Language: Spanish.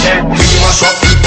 Sunday. We mash